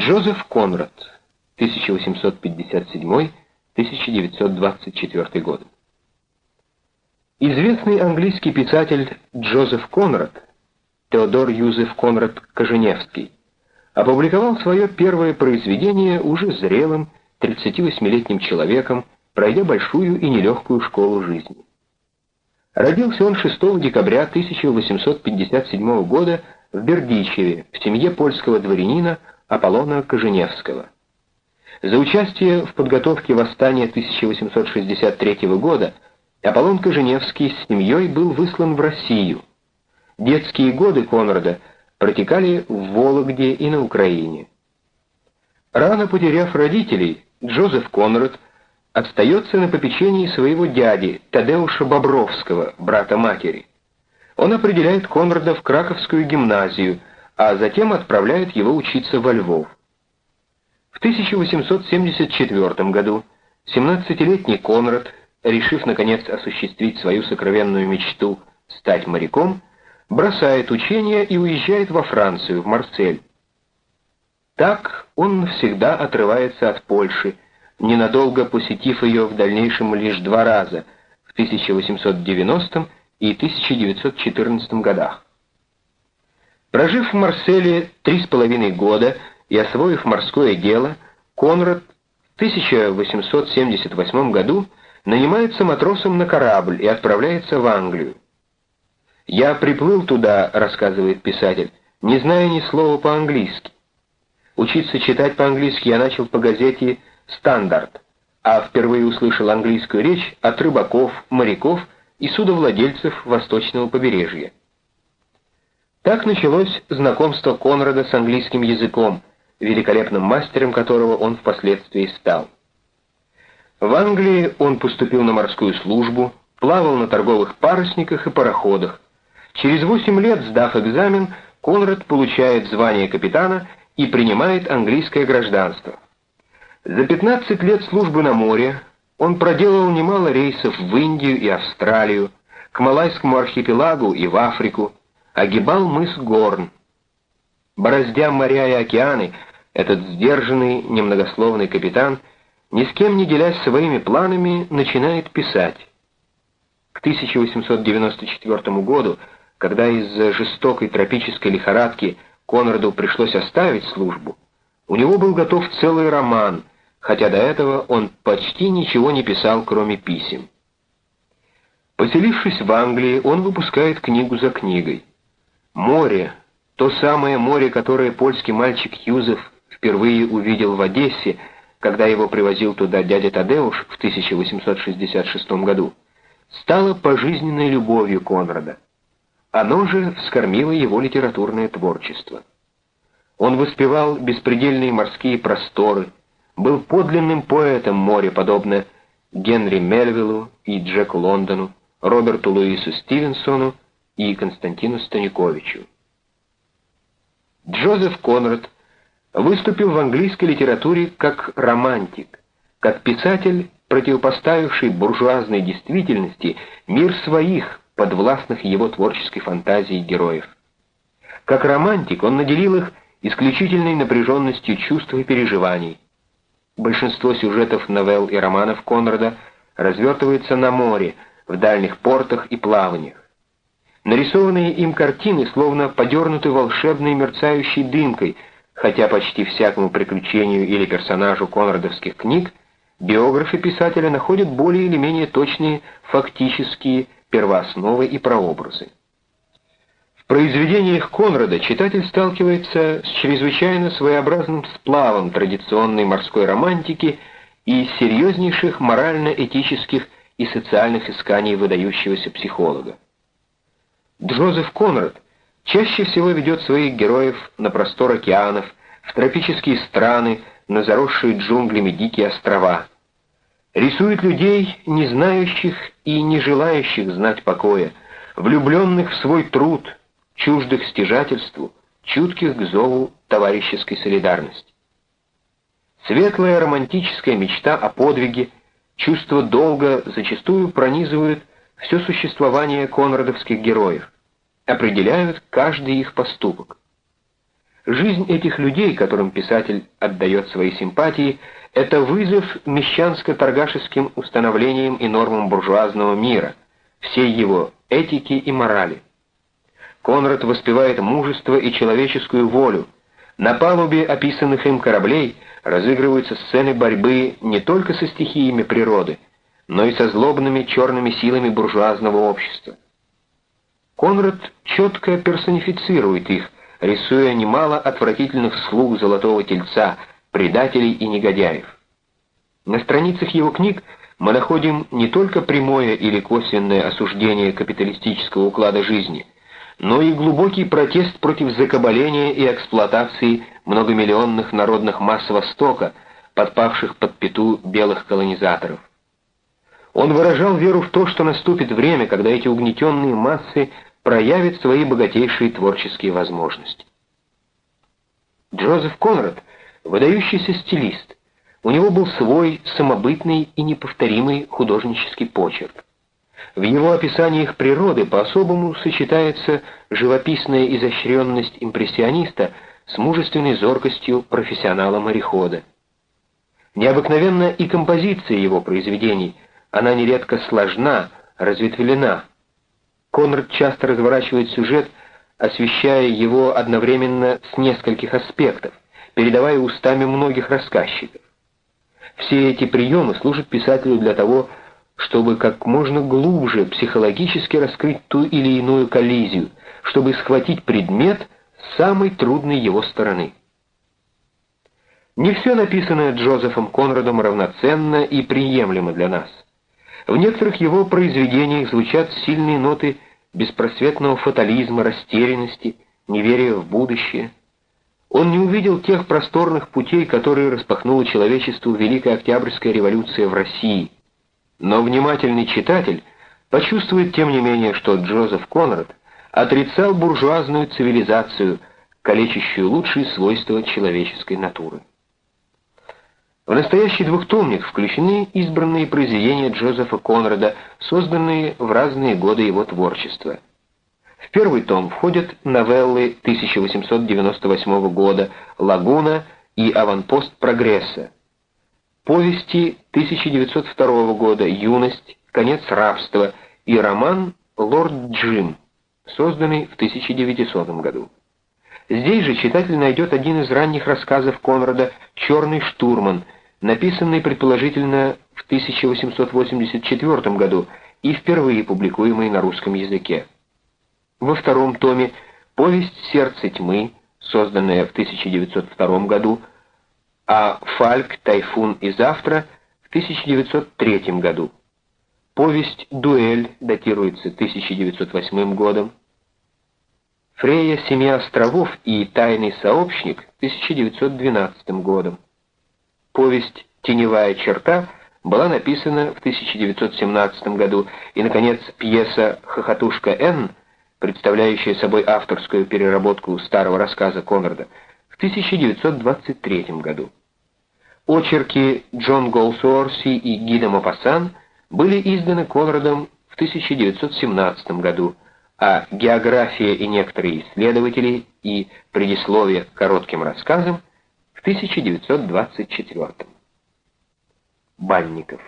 Джозеф Конрад, 1857-1924 годы. Известный английский писатель Джозеф Конрад, Теодор Юзеф Конрад Коженевский, опубликовал свое первое произведение уже зрелым 38-летним человеком, пройдя большую и нелегкую школу жизни. Родился он 6 декабря 1857 года в Бердичеве, в семье польского дворянина Аполлона Коженевского. За участие в подготовке восстания 1863 года Аполлон Коженевский с семьей был выслан в Россию. Детские годы Конрада протекали в Вологде и на Украине. Рано потеряв родителей, Джозеф Конрад остается на попечении своего дяди Тадеуша Бобровского, брата матери. Он определяет Конрада в Краковскую гимназию, а затем отправляет его учиться во Львов. В 1874 году 17-летний Конрад, решив наконец осуществить свою сокровенную мечту стать моряком, бросает учение и уезжает во Францию, в Марсель. Так он навсегда отрывается от Польши, ненадолго посетив ее в дальнейшем лишь два раза, в 1890 и 1914 годах. Прожив в Марселе три с половиной года и освоив морское дело, Конрад в 1878 году нанимается матросом на корабль и отправляется в Англию. «Я приплыл туда», — рассказывает писатель, — «не зная ни слова по-английски. Учиться читать по-английски я начал по газете «Стандарт», а впервые услышал английскую речь от рыбаков, моряков и судовладельцев восточного побережья. Так началось знакомство Конрада с английским языком, великолепным мастером которого он впоследствии стал. В Англии он поступил на морскую службу, плавал на торговых парусниках и пароходах. Через восемь лет, сдав экзамен, Конрад получает звание капитана и принимает английское гражданство. За 15 лет службы на море он проделал немало рейсов в Индию и Австралию, к Малайскому архипелагу и в Африку, огибал мыс Горн. Бороздя моря и океаны, этот сдержанный, немногословный капитан, ни с кем не делясь своими планами, начинает писать. К 1894 году, когда из-за жестокой тропической лихорадки Конраду пришлось оставить службу, у него был готов целый роман, хотя до этого он почти ничего не писал, кроме писем. Поселившись в Англии, он выпускает книгу за книгой. Море, то самое море, которое польский мальчик Юзеф впервые увидел в Одессе, когда его привозил туда дядя Тадеуш в 1866 году, стало пожизненной любовью Конрада. Оно же вскормило его литературное творчество. Он воспевал беспредельные морские просторы, был подлинным поэтом моря, подобно Генри Мельвиллу и Джеку Лондону, Роберту Луису Стивенсону и Константину Станиковичу. Джозеф Конрад выступил в английской литературе как романтик, как писатель, противопоставивший буржуазной действительности мир своих, подвластных его творческой фантазии героев. Как романтик он наделил их исключительной напряженностью чувств и переживаний. Большинство сюжетов новелл и романов Конрада развертывается на море, в дальних портах и плаваниях. Нарисованные им картины словно подернуты волшебной мерцающей дымкой, хотя почти всякому приключению или персонажу конрадовских книг биографы писателя находят более или менее точные фактические первоосновы и прообразы. В произведениях Конрада читатель сталкивается с чрезвычайно своеобразным сплавом традиционной морской романтики и серьезнейших морально-этических и социальных исканий выдающегося психолога. Джозеф Конрад чаще всего ведет своих героев на простор океанов, в тропические страны, на заросшие джунглями дикие острова. Рисует людей, не знающих и не желающих знать покоя, влюбленных в свой труд, чуждых стяжательству, чутких к зову товарищеской солидарности. Светлая романтическая мечта о подвиге, чувство долга зачастую пронизывают все существование конрадовских героев, определяют каждый их поступок. Жизнь этих людей, которым писатель отдает свои симпатии, это вызов мещанско-торгашеским установлениям и нормам буржуазного мира, всей его этики и морали. Конрад воспевает мужество и человеческую волю. На палубе описанных им кораблей разыгрываются сцены борьбы не только со стихиями природы, но и со злобными черными силами буржуазного общества. Конрад четко персонифицирует их, рисуя немало отвратительных слуг Золотого Тельца, предателей и негодяев. На страницах его книг мы находим не только прямое или косвенное осуждение капиталистического уклада жизни, но и глубокий протест против закабаления и эксплуатации многомиллионных народных масс Востока, подпавших под пету белых колонизаторов. Он выражал веру в то, что наступит время, когда эти угнетенные массы проявят свои богатейшие творческие возможности. Джозеф Конрад — выдающийся стилист. У него был свой самобытный и неповторимый художнический почерк. В его описаниях природы по-особому сочетается живописная изощренность импрессиониста с мужественной зоркостью профессионала-морехода. Необыкновенна и композиция его произведений, она нередко сложна, разветвлена. Конрад часто разворачивает сюжет, освещая его одновременно с нескольких аспектов, передавая устами многих рассказчиков. Все эти приемы служат писателю для того, чтобы как можно глубже психологически раскрыть ту или иную коллизию, чтобы схватить предмет самой трудной его стороны. Не все написанное Джозефом Конрадом равноценно и приемлемо для нас. В некоторых его произведениях звучат сильные ноты беспросветного фатализма, растерянности, неверия в будущее. Он не увидел тех просторных путей, которые распахнула человечеству Великая Октябрьская революция в России – но внимательный читатель почувствует, тем не менее, что Джозеф Конрад отрицал буржуазную цивилизацию, калечащую лучшие свойства человеческой натуры. В настоящий двухтомник включены избранные произведения Джозефа Конрада, созданные в разные годы его творчества. В первый том входят новеллы 1898 года «Лагуна» и «Аванпост прогресса», повести 1902 года «Юность», «Конец рабства» и роман «Лорд Джим», созданный в 1900 году. Здесь же читатель найдет один из ранних рассказов Конрада «Черный штурман», написанный предположительно в 1884 году и впервые публикуемый на русском языке. Во втором томе «Повесть сердца тьмы», созданная в 1902 году, а «Фальк», «Тайфун» и «Завтра» в 1903 году. Повесть «Дуэль» датируется 1908 годом. Фрея «Семи островов» и «Тайный сообщник» 1912 годом. Повесть «Теневая черта» была написана в 1917 году, и, наконец, пьеса «Хохотушка Н», представляющая собой авторскую переработку старого рассказа Конрада, в 1923 году. Очерки Джон Голсуорси и Гида Мопассан были изданы Конрадом в 1917 году, а «География и некоторые исследователи» и «Предисловие к коротким рассказам» в 1924. Банников